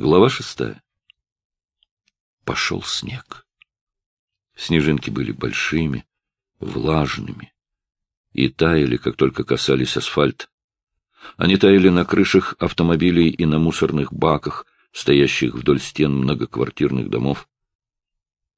Глава шестая. Пошел снег. Снежинки были большими, влажными и таяли, как только касались асфальта. Они таяли на крышах автомобилей и на мусорных баках, стоящих вдоль стен многоквартирных домов.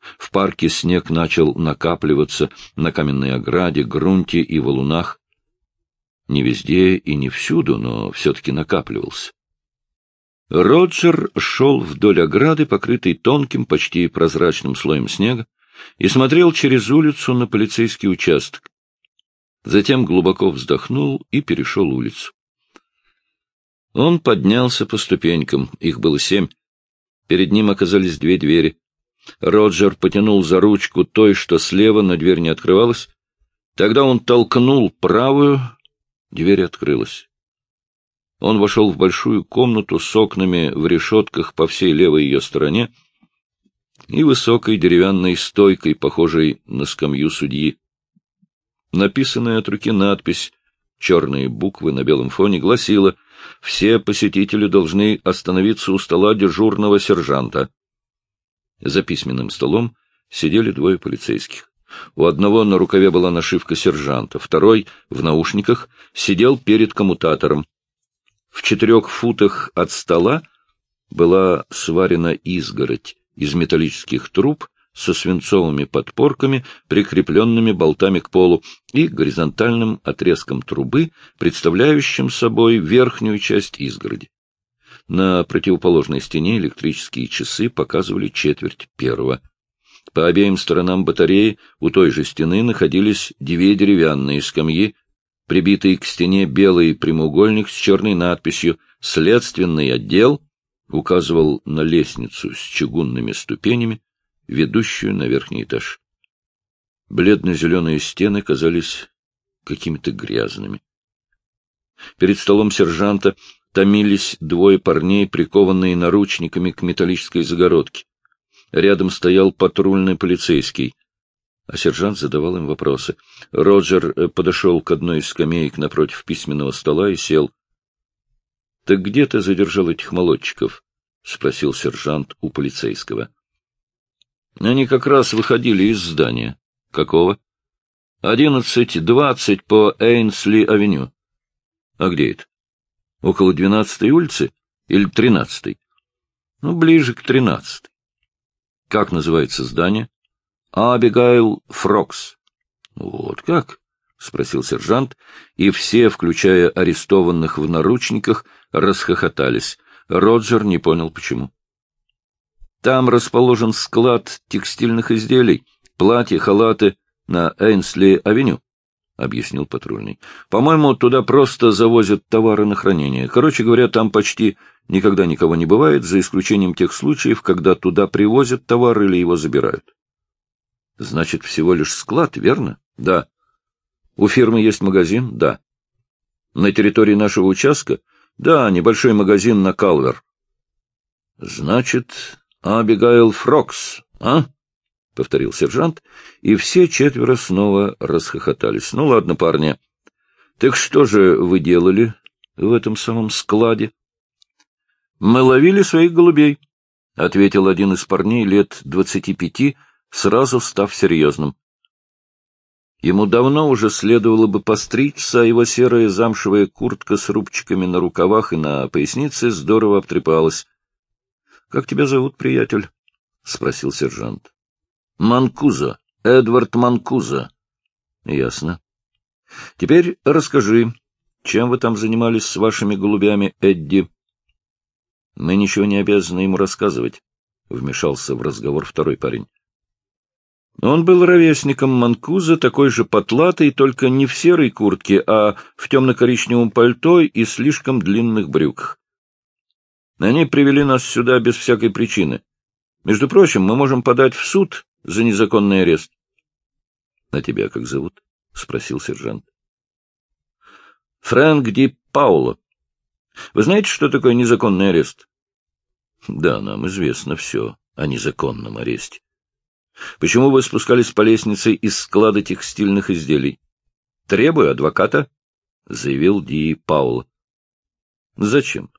В парке снег начал накапливаться на каменной ограде, грунте и валунах. Не везде и не всюду, но все-таки накапливался. Роджер шел вдоль ограды, покрытой тонким, почти прозрачным слоем снега, и смотрел через улицу на полицейский участок. Затем глубоко вздохнул и перешел улицу. Он поднялся по ступенькам, их было семь. Перед ним оказались две двери. Роджер потянул за ручку той, что слева, но дверь не открывалась. Тогда он толкнул правую, дверь открылась. Он вошел в большую комнату с окнами в решетках по всей левой ее стороне и высокой деревянной стойкой, похожей на скамью судьи. Написанная от руки надпись, черные буквы на белом фоне, гласила «Все посетители должны остановиться у стола дежурного сержанта». За письменным столом сидели двое полицейских. У одного на рукаве была нашивка сержанта, второй, в наушниках, сидел перед коммутатором. В четырех футах от стола была сварена изгородь из металлических труб со свинцовыми подпорками, прикрепленными болтами к полу, и горизонтальным отрезком трубы, представляющим собой верхнюю часть изгороди. На противоположной стене электрические часы показывали четверть первого. По обеим сторонам батареи у той же стены находились две деревянные скамьи, прибитый к стене белый прямоугольник с черной надписью «Следственный отдел» указывал на лестницу с чугунными ступенями, ведущую на верхний этаж. Бледно-зеленые стены казались какими-то грязными. Перед столом сержанта томились двое парней, прикованные наручниками к металлической загородке. Рядом стоял патрульный полицейский а сержант задавал им вопросы. Роджер э, подошел к одной из скамеек напротив письменного стола и сел. — Так где ты задержал этих молодчиков? — спросил сержант у полицейского. — Они как раз выходили из здания. — Какого? — Одиннадцать двадцать по Эйнсли-авеню. — А где это? — Около двенадцатой улицы или тринадцатой? — Ну, ближе к тринадцатой. — Как называется здание? — Абигайл Фрокс. — Вот как? — спросил сержант, и все, включая арестованных в наручниках, расхохотались. Роджер не понял, почему. — Там расположен склад текстильных изделий, платья, халаты на Эйнсли-авеню, — объяснил патрульный. — По-моему, туда просто завозят товары на хранение. Короче говоря, там почти никогда никого не бывает, за исключением тех случаев, когда туда привозят товар или его забирают. Значит, всего лишь склад, верно? Да. У фирмы есть магазин? Да. На территории нашего участка? Да, небольшой магазин на Калвер. Значит, Абигайл Фрокс, а? — повторил сержант, и все четверо снова расхохотались. — Ну ладно, парни. Так что же вы делали в этом самом складе? — Мы ловили своих голубей, — ответил один из парней лет двадцати пяти, — сразу став серьезным. Ему давно уже следовало бы постричься, а его серая замшевая куртка с рубчиками на рукавах и на пояснице здорово обтрепалась. — Как тебя зовут, приятель? — спросил сержант. — Манкуза. Эдвард Манкуза. — Ясно. — Теперь расскажи, чем вы там занимались с вашими голубями, Эдди? — Мы ничего не обязаны ему рассказывать, — вмешался в разговор второй парень. Он был ровесником Манкуза, такой же потлатый, только не в серой куртке, а в темно-коричневом пальто и слишком длинных брюках. Они привели нас сюда без всякой причины. Между прочим, мы можем подать в суд за незаконный арест. — А тебя как зовут? — спросил сержант. — Фрэнк Ди Пауло. Вы знаете, что такое незаконный арест? — Да, нам известно все о незаконном аресте. Почему вы спускались по лестнице из склада текстильных изделий? — Требую адвоката, — заявил Ди Паул. — Зачем?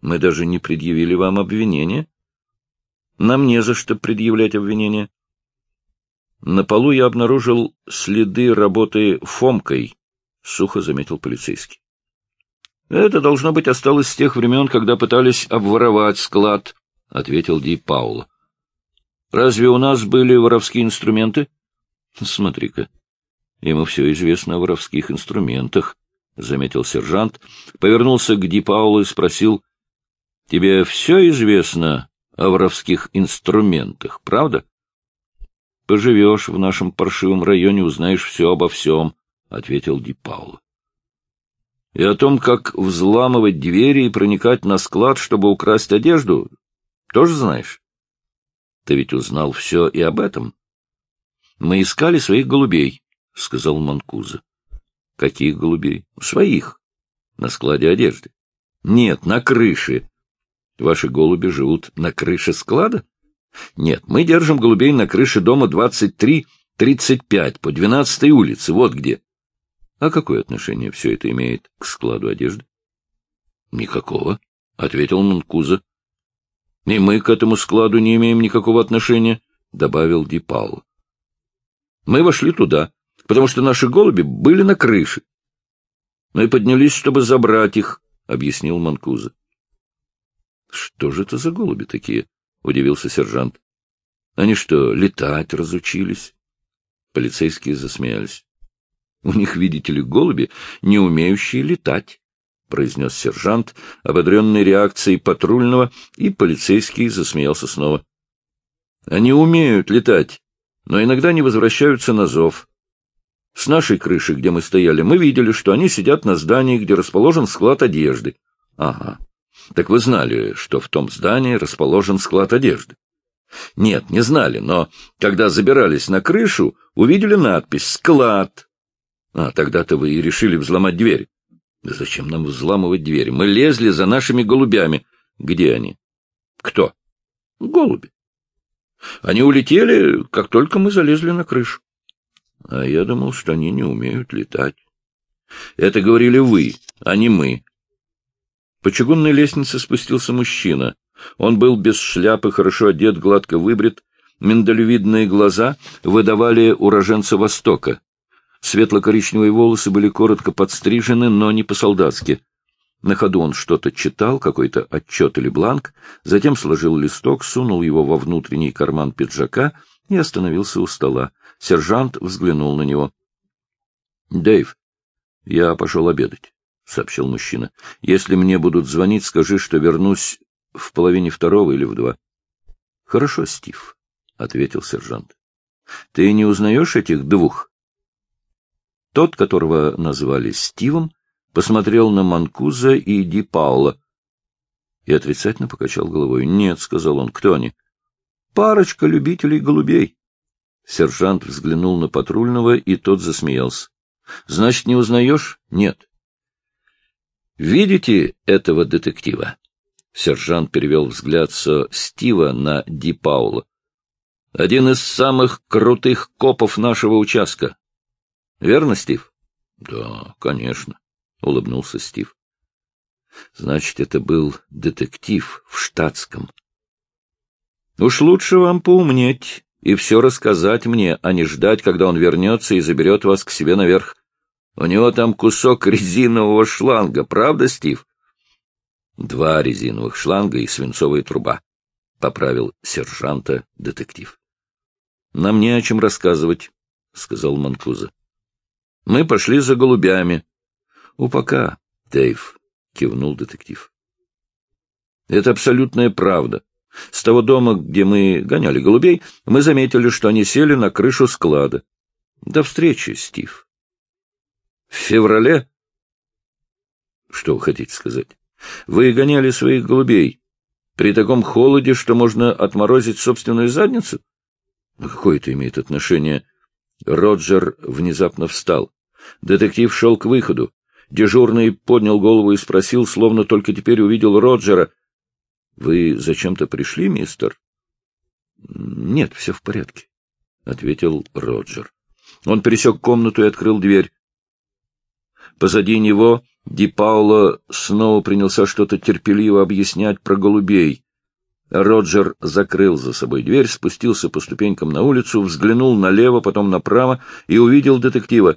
Мы даже не предъявили вам обвинения. Нам не за что предъявлять обвинения. На полу я обнаружил следы работы Фомкой, — сухо заметил полицейский. Это, должно быть, осталось с тех времен, когда пытались обворовать склад, — ответил Ди Паула. — Разве у нас были воровские инструменты? — Смотри-ка, ему все известно о воровских инструментах, — заметил сержант, повернулся к Ди Паулу и спросил, — Тебе все известно о воровских инструментах, правда? — Поживешь в нашем паршивом районе, узнаешь все обо всем, — ответил Ди Пауло. — И о том, как взламывать двери и проникать на склад, чтобы украсть одежду, тоже знаешь? Ты ведь узнал все и об этом. — Мы искали своих голубей, — сказал Манкуза. — Каких голубей? — Своих. На складе одежды. — Нет, на крыше. Ваши голуби живут на крыше склада? Нет, мы держим голубей на крыше дома 23-35 по 12-й улице, вот где. А какое отношение все это имеет к складу одежды? Никакого, — ответил Манкуза. И мы к этому складу не имеем никакого отношения, — добавил Дипал. Мы вошли туда, потому что наши голуби были на крыше. Мы поднялись, чтобы забрать их, — объяснил Манкуза. — Что же это за голуби такие? — удивился сержант. — Они что, летать разучились? Полицейские засмеялись. — У них, видите ли, голуби, не умеющие летать, — произнес сержант, ободренный реакцией патрульного, и полицейский засмеялся снова. — Они умеют летать, но иногда не возвращаются на зов. С нашей крыши, где мы стояли, мы видели, что они сидят на здании, где расположен склад одежды. — Ага. Так вы знали, что в том здании расположен склад одежды? Нет, не знали, но когда забирались на крышу, увидели надпись «Склад». А тогда-то вы и решили взломать дверь. Зачем нам взламывать дверь? Мы лезли за нашими голубями. Где они? Кто? Голуби. Они улетели, как только мы залезли на крышу. А я думал, что они не умеют летать. Это говорили вы, а не мы. По чугунной лестнице спустился мужчина. Он был без шляпы, хорошо одет, гладко выбрит. Миндалевидные глаза выдавали уроженца Востока. Светло-коричневые волосы были коротко подстрижены, но не по-солдатски. На ходу он что-то читал, какой-то отчет или бланк, затем сложил листок, сунул его во внутренний карман пиджака и остановился у стола. Сержант взглянул на него. — Дэйв, я пошел обедать. — сообщил мужчина. — Если мне будут звонить, скажи, что вернусь в половине второго или в два. — Хорошо, Стив, — ответил сержант. — Ты не узнаешь этих двух? Тот, которого назвали Стивом, посмотрел на Манкуза и Ди Паула и отрицательно покачал головой. — Нет, — сказал он, — кто они? — Парочка любителей голубей. Сержант взглянул на патрульного, и тот засмеялся. — Значит, не узнаешь? — Нет. «Видите этого детектива?» Сержант перевел взгляд со Стива на Ди Паула. «Один из самых крутых копов нашего участка. Верно, Стив?» «Да, конечно», — улыбнулся Стив. «Значит, это был детектив в штатском». «Уж лучше вам поумнеть и все рассказать мне, а не ждать, когда он вернется и заберет вас к себе наверх. У него там кусок резинового шланга, правда, Стив? Два резиновых шланга и свинцовая труба, — поправил сержанта детектив. — Нам не о чем рассказывать, — сказал Манкуза. — Мы пошли за голубями. — У пока, Дэйв, — кивнул детектив. — Это абсолютная правда. С того дома, где мы гоняли голубей, мы заметили, что они сели на крышу склада. До встречи, Стив. В феврале? Что вы хотите сказать? Вы гоняли своих голубей при таком холоде, что можно отморозить собственную задницу? Какое это имеет отношение? Роджер внезапно встал. Детектив шел к выходу. Дежурный поднял голову и спросил, словно только теперь увидел Роджера. — Вы зачем-то пришли, мистер? — Нет, все в порядке, — ответил Роджер. Он пересек комнату и открыл дверь. Позади него Ди Пауло снова принялся что-то терпеливо объяснять про голубей. Роджер закрыл за собой дверь, спустился по ступенькам на улицу, взглянул налево, потом направо и увидел детектива.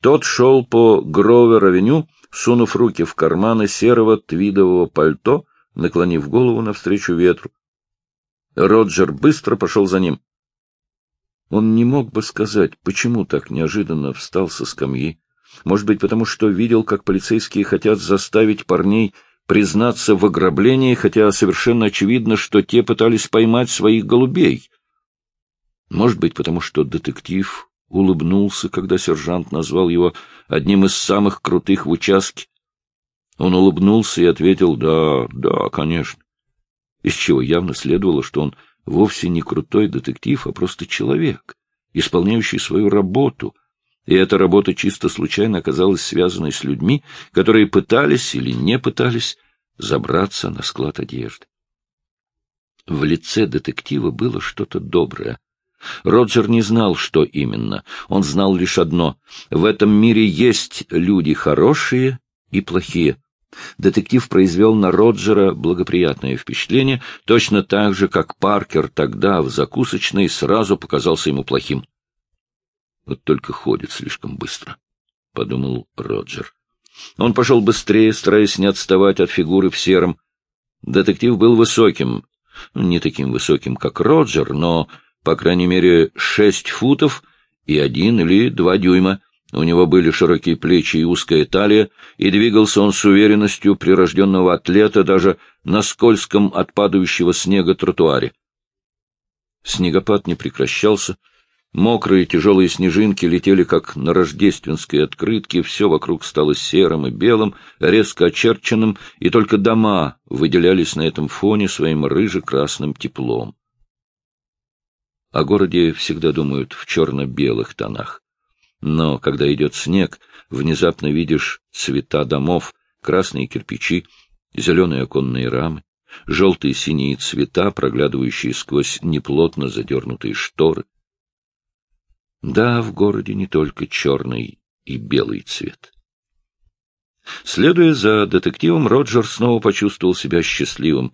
Тот шел по Гровер-авеню, сунув руки в карманы серого твидового пальто, наклонив голову навстречу ветру. Роджер быстро пошел за ним. Он не мог бы сказать, почему так неожиданно встал со скамьи. Может быть, потому что видел, как полицейские хотят заставить парней признаться в ограблении, хотя совершенно очевидно, что те пытались поймать своих голубей. Может быть, потому что детектив улыбнулся, когда сержант назвал его одним из самых крутых в участке. Он улыбнулся и ответил «Да, да, конечно», из чего явно следовало, что он вовсе не крутой детектив, а просто человек, исполняющий свою работу — и эта работа чисто случайно оказалась связанной с людьми, которые пытались или не пытались забраться на склад одежды. В лице детектива было что-то доброе. Роджер не знал, что именно. Он знал лишь одно — в этом мире есть люди хорошие и плохие. Детектив произвел на Роджера благоприятное впечатление, точно так же, как Паркер тогда в закусочной сразу показался ему плохим. Вот только ходит слишком быстро, — подумал Роджер. Он пошел быстрее, стараясь не отставать от фигуры в сером. Детектив был высоким, не таким высоким, как Роджер, но, по крайней мере, шесть футов и один или два дюйма. У него были широкие плечи и узкая талия, и двигался он с уверенностью прирожденного атлета даже на скользком от падающего снега тротуаре. Снегопад не прекращался, Мокрые тяжелые снежинки летели, как на рождественской открытке, все вокруг стало серым и белым, резко очерченным, и только дома выделялись на этом фоне своим рыже-красным теплом. О городе всегда думают в черно-белых тонах. Но когда идет снег, внезапно видишь цвета домов, красные кирпичи, зеленые оконные рамы, желтые синие цвета, проглядывающие сквозь неплотно задернутые шторы. Да, в городе не только черный и белый цвет. Следуя за детективом, Роджер снова почувствовал себя счастливым.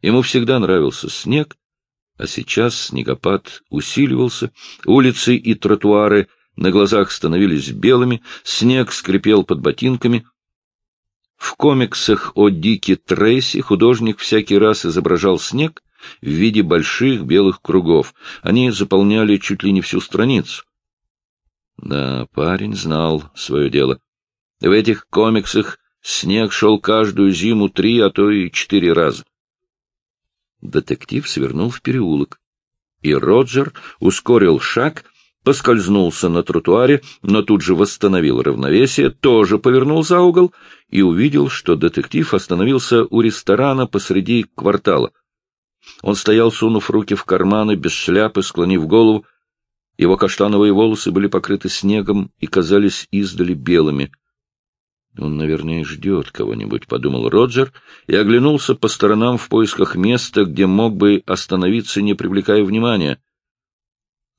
Ему всегда нравился снег, а сейчас снегопад усиливался, улицы и тротуары на глазах становились белыми, снег скрипел под ботинками. В комиксах о Дике Трейси художник всякий раз изображал снег, в виде больших белых кругов. Они заполняли чуть ли не всю страницу. Да, парень знал свое дело. В этих комиксах снег шел каждую зиму три, а то и четыре раза. Детектив свернул в переулок, и Роджер ускорил шаг, поскользнулся на тротуаре, но тут же восстановил равновесие, тоже повернул за угол и увидел, что детектив остановился у ресторана посреди квартала — он стоял, сунув руки в карманы, без шляпы, склонив голову. Его каштановые волосы были покрыты снегом и казались издали белыми. «Он, наверное, ждет кого-нибудь», — подумал Роджер, и оглянулся по сторонам в поисках места, где мог бы остановиться, не привлекая внимания.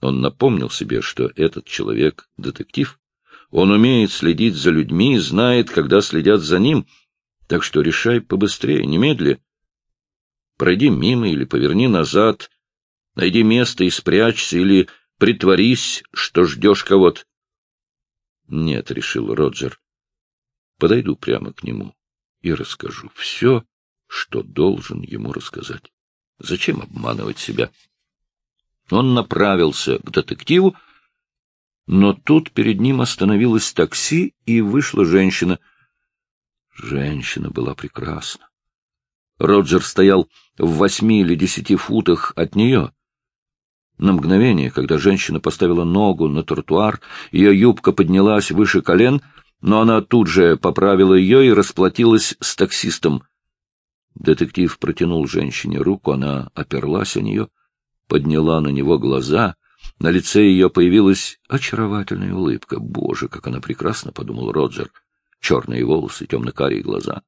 Он напомнил себе, что этот человек — детектив. Он умеет следить за людьми и знает, когда следят за ним, так что решай побыстрее, немедли. Пройди мимо или поверни назад, найди место и спрячься, или притворись, что ждешь кого-то. Нет, — решил Роджер, — подойду прямо к нему и расскажу все, что должен ему рассказать. Зачем обманывать себя? Он направился к детективу, но тут перед ним остановилось такси, и вышла женщина. Женщина была прекрасна. Роджер стоял в восьми или десяти футах от нее. На мгновение, когда женщина поставила ногу на тротуар, ее юбка поднялась выше колен, но она тут же поправила ее и расплатилась с таксистом. Детектив протянул женщине руку, она оперлась о нее, подняла на него глаза, на лице ее появилась очаровательная улыбка. «Боже, как она прекрасна!» — подумал Роджер. Черные волосы, темно-карие глаза.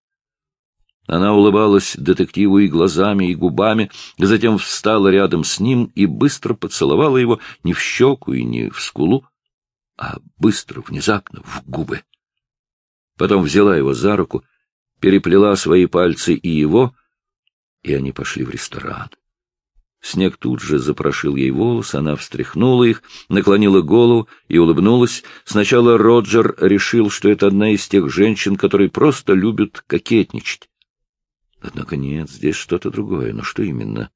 Она улыбалась детективу и глазами, и губами, затем встала рядом с ним и быстро поцеловала его не в щеку и не в скулу, а быстро, внезапно, в губы. Потом взяла его за руку, переплела свои пальцы и его, и они пошли в ресторан. Снег тут же запрошил ей волосы, она встряхнула их, наклонила голову и улыбнулась. Сначала Роджер решил, что это одна из тех женщин, которые просто любят кокетничать. Однако нет, здесь что-то другое. Но что именно?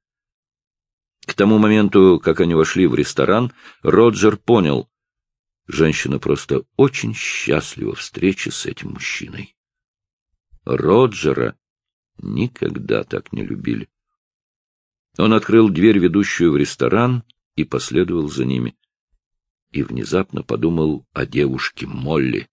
К тому моменту, как они вошли в ресторан, Роджер понял, женщина просто очень счастлива встрече с этим мужчиной. Роджера никогда так не любили. Он открыл дверь, ведущую в ресторан, и последовал за ними. И внезапно подумал о девушке Молли.